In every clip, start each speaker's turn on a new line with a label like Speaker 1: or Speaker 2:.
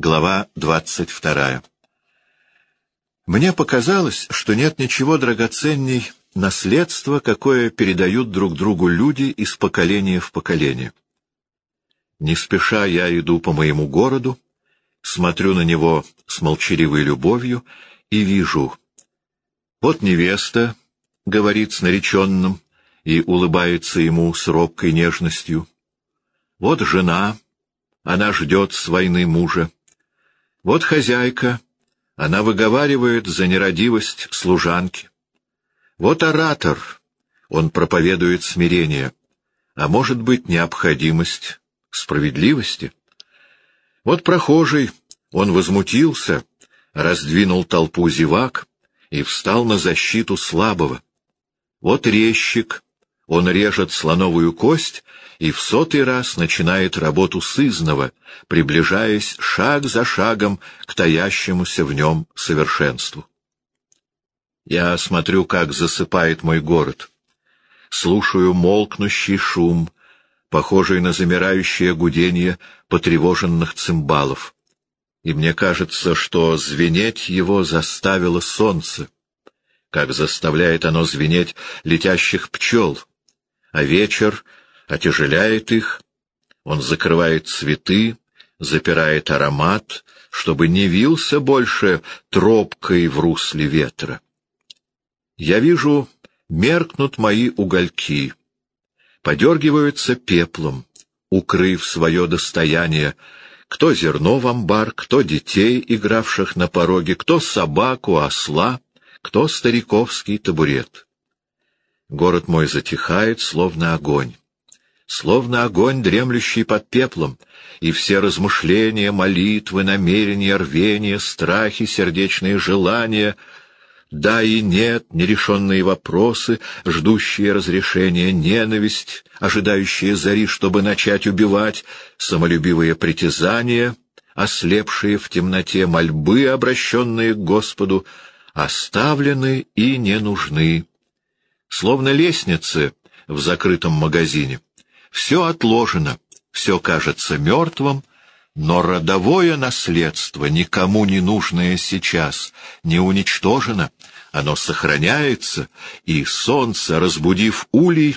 Speaker 1: Глава двадцать вторая. Мне показалось, что нет ничего драгоценней наследства, какое передают друг другу люди из поколения в поколение. Не спеша я иду по моему городу, смотрю на него с молчаливой любовью и вижу. Вот невеста, — говорит с нареченным, и улыбается ему с робкой нежностью. Вот жена, она ждет с войны мужа. Вот хозяйка, она выговаривает за нерадивость служанки. Вот оратор, он проповедует смирение, а может быть необходимость справедливости. Вот прохожий, он возмутился, раздвинул толпу зевак и встал на защиту слабого. Вот резчик, он режет слоновую кость и в сотый раз начинает работу сызного, приближаясь шаг за шагом к таящемуся в нем совершенству. Я смотрю, как засыпает мой город. Слушаю молкнущий шум, похожий на замирающее гудение потревоженных цимбалов. И мне кажется, что звенеть его заставило солнце, как заставляет оно звенеть летящих пчел, а вечер отяжеляет их, он закрывает цветы, запирает аромат, чтобы не вился больше тропкой в русле ветра. Я вижу, меркнут мои угольки, подергиваются пеплом, укрыв свое достояние, кто зерно в амбар, кто детей, игравших на пороге, кто собаку, осла, кто стариковский табурет. Город мой затихает, словно огонь. Словно огонь, дремлющий под пеплом, и все размышления, молитвы, намерения, рвения, страхи, сердечные желания, да и нет, нерешенные вопросы, ждущие разрешения, ненависть, ожидающие зари, чтобы начать убивать, самолюбивые притязания, ослепшие в темноте мольбы, обращенные к Господу, оставлены и не нужны словно лестницы в закрытом магазине. Все отложено, все кажется мертвым, но родовое наследство, никому не нужное сейчас, не уничтожено, оно сохраняется, и солнце, разбудив улей,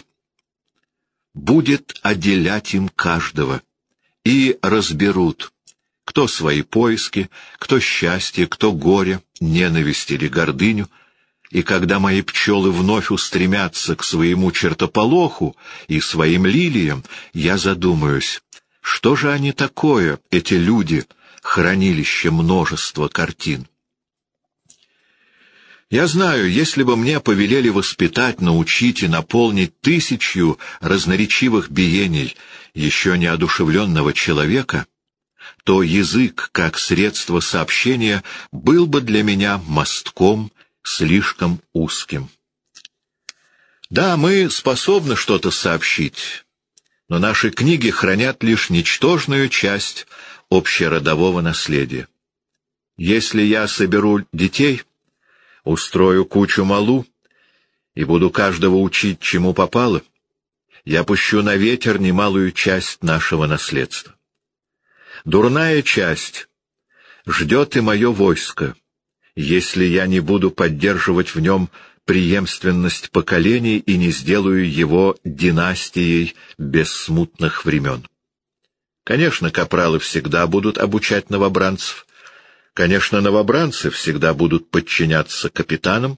Speaker 1: будет отделять им каждого, и разберут, кто свои поиски, кто счастье, кто горе, ненависть или гордыню — и когда мои пчелы вновь устремятся к своему чертополоху и своим лилиям, я задумаюсь, что же они такое, эти люди, хранилище множества картин? Я знаю, если бы мне повелели воспитать, научить и наполнить тысячу разноречивых биений еще неодушевленного человека, то язык, как средство сообщения, был бы для меня мостком слишком узким. Да, мы способны что-то сообщить, но наши книги хранят лишь ничтожную часть общеродового наследия. Если я соберу детей, устрою кучу малу и буду каждого учить, чему попало, я пущу на ветер немалую часть нашего наследства. Дурная часть ждет и мое войско, если я не буду поддерживать в нем преемственность поколений и не сделаю его династией без смутных времен. Конечно, капралы всегда будут обучать новобранцев. Конечно, новобранцы всегда будут подчиняться капитанам,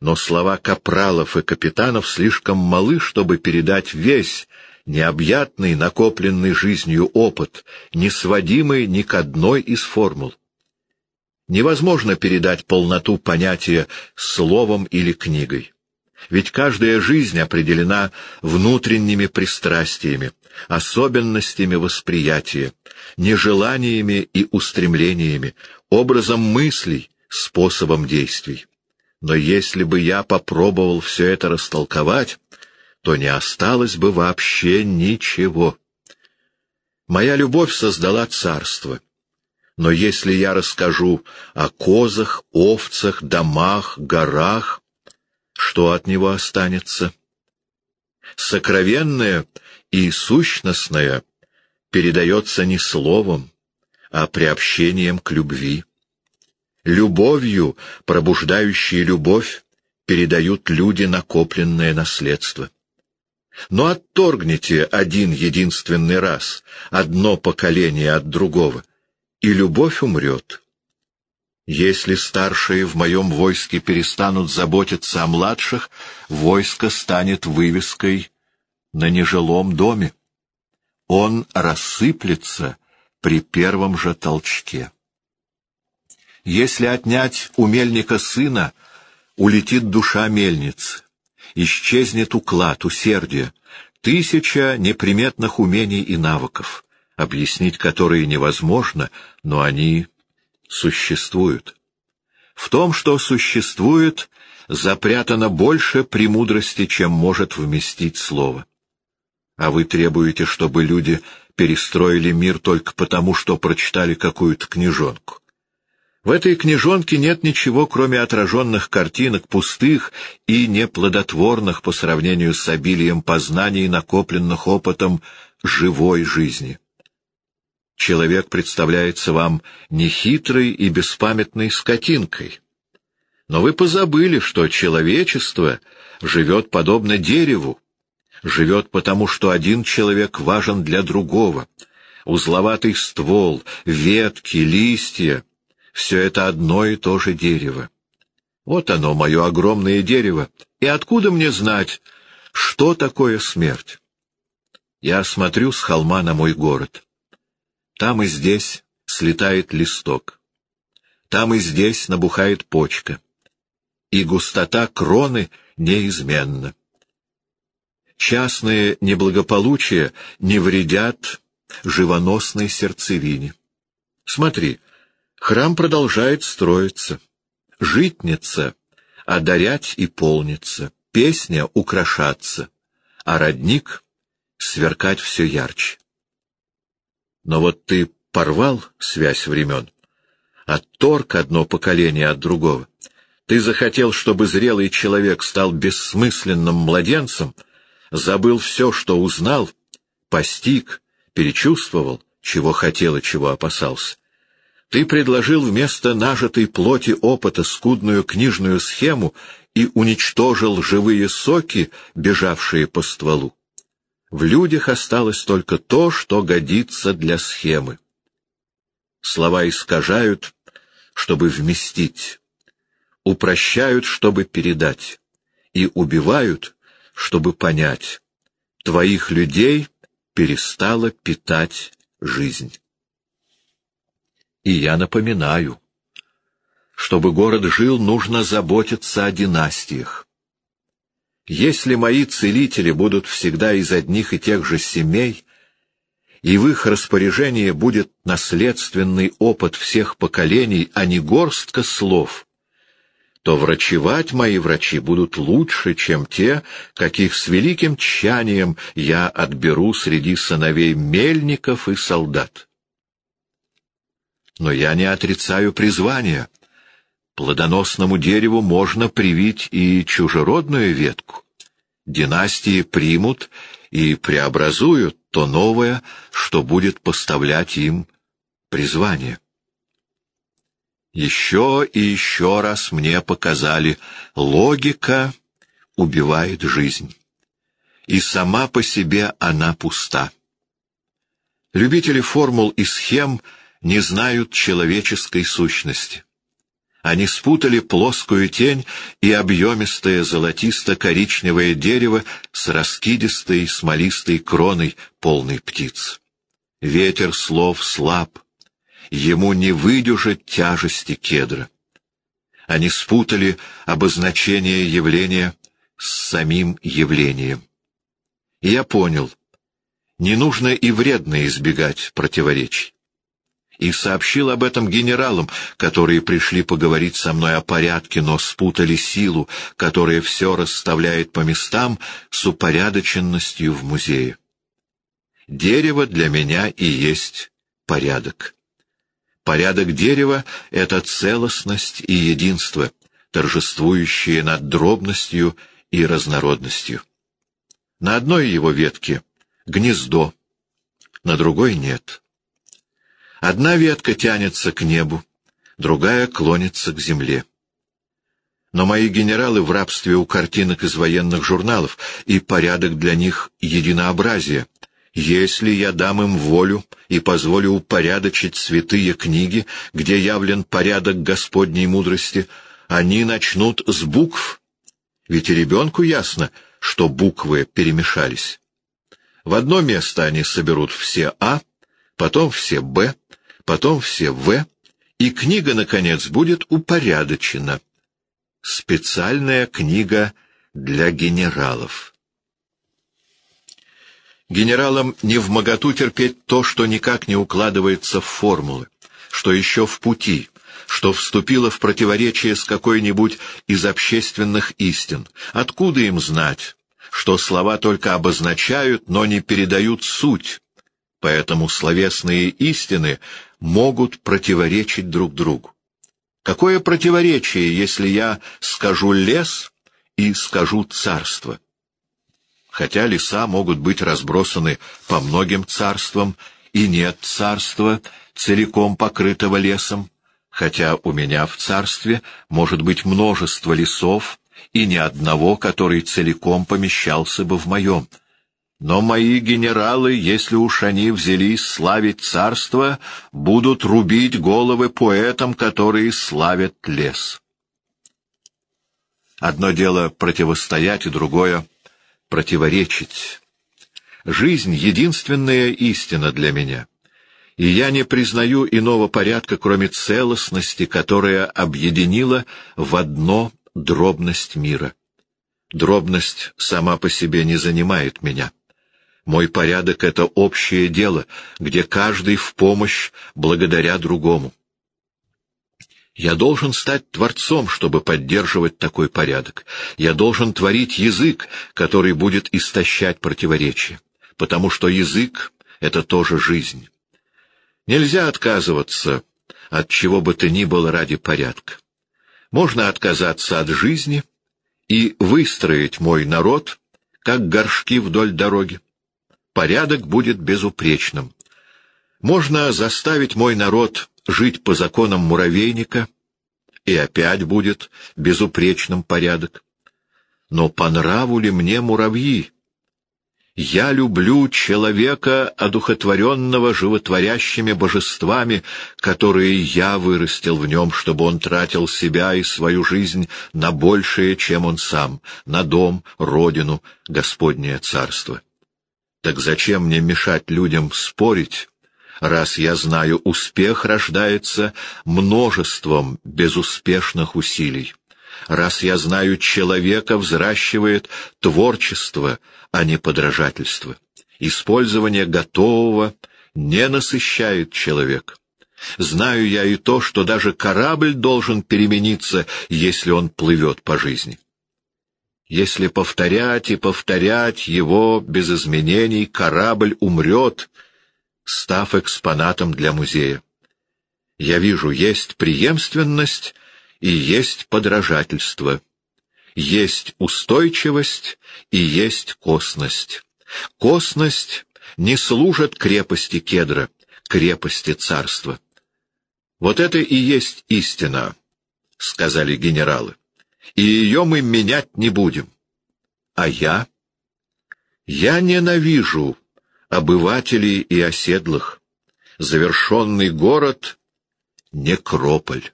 Speaker 1: но слова капралов и капитанов слишком малы, чтобы передать весь необъятный, накопленный жизнью опыт, не сводимый ни к одной из формул. Невозможно передать полноту понятия словом или книгой. Ведь каждая жизнь определена внутренними пристрастиями, особенностями восприятия, нежеланиями и устремлениями, образом мыслей, способом действий. Но если бы я попробовал все это растолковать, то не осталось бы вообще ничего. Моя любовь создала царство — но если я расскажу о козах, овцах, домах, горах, что от него останется? Сокровенное и сущностное передается не словом, а приобщением к любви. Любовью, пробуждающей любовь, передают люди накопленное наследство. Но отторгните один единственный раз одно поколение от другого, и любовь умрет. Если старшие в моем войске перестанут заботиться о младших, войско станет вывеской на нежилом доме. Он рассыплется при первом же толчке. Если отнять у мельника сына, улетит душа мельницы, исчезнет уклад, усердие, тысяча неприметных умений и навыков, объяснить которые невозможно, но они существуют. В том, что существует, запрятано больше премудрости, чем может вместить слово. А вы требуете, чтобы люди перестроили мир только потому, что прочитали какую-то книжонку. В этой книжонке нет ничего, кроме отраженных картинок, пустых и неплодотворных по сравнению с обилием познаний, накопленных опытом живой жизни. Человек представляется вам нехитрой и беспамятной скотинкой. Но вы позабыли, что человечество живет подобно дереву, живет потому, что один человек важен для другого. Узловатый ствол, ветки, листья — все это одно и то же дерево. Вот оно, мое огромное дерево. И откуда мне знать, что такое смерть? Я смотрю с холма на мой город. Там и здесь слетает листок. Там и здесь набухает почка. И густота кроны неизменна. Частные неблагополучия не вредят живоносной сердцевине. Смотри, Храм продолжает строиться. Житница — одарять и полниться, песня — украшаться, а родник — сверкать все ярче. Но вот ты порвал связь времен, отторг одно поколение от другого. Ты захотел, чтобы зрелый человек стал бессмысленным младенцем, забыл все, что узнал, постиг, перечувствовал, чего хотел и чего опасался. Ты предложил вместо нажитой плоти опыта скудную книжную схему и уничтожил живые соки, бежавшие по стволу. В людях осталось только то, что годится для схемы. Слова искажают, чтобы вместить, упрощают, чтобы передать, и убивают, чтобы понять. Твоих людей перестала питать жизнь. И я напоминаю, чтобы город жил, нужно заботиться о династиях. Если мои целители будут всегда из одних и тех же семей, и в их распоряжении будет наследственный опыт всех поколений, а не горстка слов, то врачевать мои врачи будут лучше, чем те, каких с великим тщанием я отберу среди сыновей мельников и солдат. Но я не отрицаю призвания. Плодоносному дереву можно привить и чужеродную ветку. Династии примут и преобразуют то новое, что будет поставлять им призвание. Еще и еще раз мне показали, логика убивает жизнь. И сама по себе она пуста. Любители формул и схем — не знают человеческой сущности. Они спутали плоскую тень и объемистое золотисто-коричневое дерево с раскидистой смолистой кроной полной птиц. Ветер слов слаб, ему не выдюжить тяжести кедра. Они спутали обозначение явления с самим явлением. Я понял, не нужно и вредно избегать противоречий и сообщил об этом генералам, которые пришли поговорить со мной о порядке, но спутали силу, которая все расставляет по местам с упорядоченностью в музее. Дерево для меня и есть порядок. Порядок дерева — это целостность и единство, торжествующие над дробностью и разнородностью. На одной его ветке — гнездо, на другой — нет. Одна ветка тянется к небу, другая клонится к земле. Но мои генералы в рабстве у картинок из военных журналов, и порядок для них — единообразие. Если я дам им волю и позволю упорядочить святые книги, где явлен порядок Господней мудрости, они начнут с букв. Ведь и ребенку ясно, что буквы перемешались. В одно место они соберут все «А», потом все «Б», потом все «В», и книга, наконец, будет упорядочена. Специальная книга для генералов. Генералам не в моготу терпеть то, что никак не укладывается в формулы, что еще в пути, что вступило в противоречие с какой-нибудь из общественных истин. Откуда им знать, что слова только обозначают, но не передают суть, поэтому словесные истины могут противоречить друг другу. Какое противоречие, если я скажу «лес» и скажу «царство»? Хотя леса могут быть разбросаны по многим царствам, и нет царства, целиком покрытого лесом, хотя у меня в царстве может быть множество лесов, и ни одного, который целиком помещался бы в моем. Но мои генералы, если уж они взялись славить царство, будут рубить головы поэтам, которые славят лес. Одно дело противостоять, и другое — противоречить. Жизнь — единственная истина для меня, и я не признаю иного порядка, кроме целостности, которая объединила в одно дробность мира. Дробность сама по себе не занимает меня. Мой порядок — это общее дело, где каждый в помощь благодаря другому. Я должен стать творцом, чтобы поддерживать такой порядок. Я должен творить язык, который будет истощать противоречия, потому что язык — это тоже жизнь. Нельзя отказываться от чего бы то ни было ради порядка. Можно отказаться от жизни и выстроить мой народ, как горшки вдоль дороги порядок будет безупречным. Можно заставить мой народ жить по законам муравейника, и опять будет безупречным порядок. Но по нраву ли мне муравьи? Я люблю человека, одухотворенного животворящими божествами, которые я вырастил в нем, чтобы он тратил себя и свою жизнь на большее, чем он сам, на дом, родину, Господнее царство. Так зачем мне мешать людям спорить, раз я знаю, успех рождается множеством безуспешных усилий? Раз я знаю, человека взращивает творчество, а не подражательство. Использование готового не насыщает человека. Знаю я и то, что даже корабль должен перемениться, если он плывет по жизни. Если повторять и повторять его без изменений, корабль умрет, став экспонатом для музея. Я вижу, есть преемственность и есть подражательство. Есть устойчивость и есть косность. Косность не служит крепости кедра, крепости царства. Вот это и есть истина, — сказали генералы и ее мы менять не будем. А я? Я ненавижу обывателей и оседлых. Завершенный город — некрополь.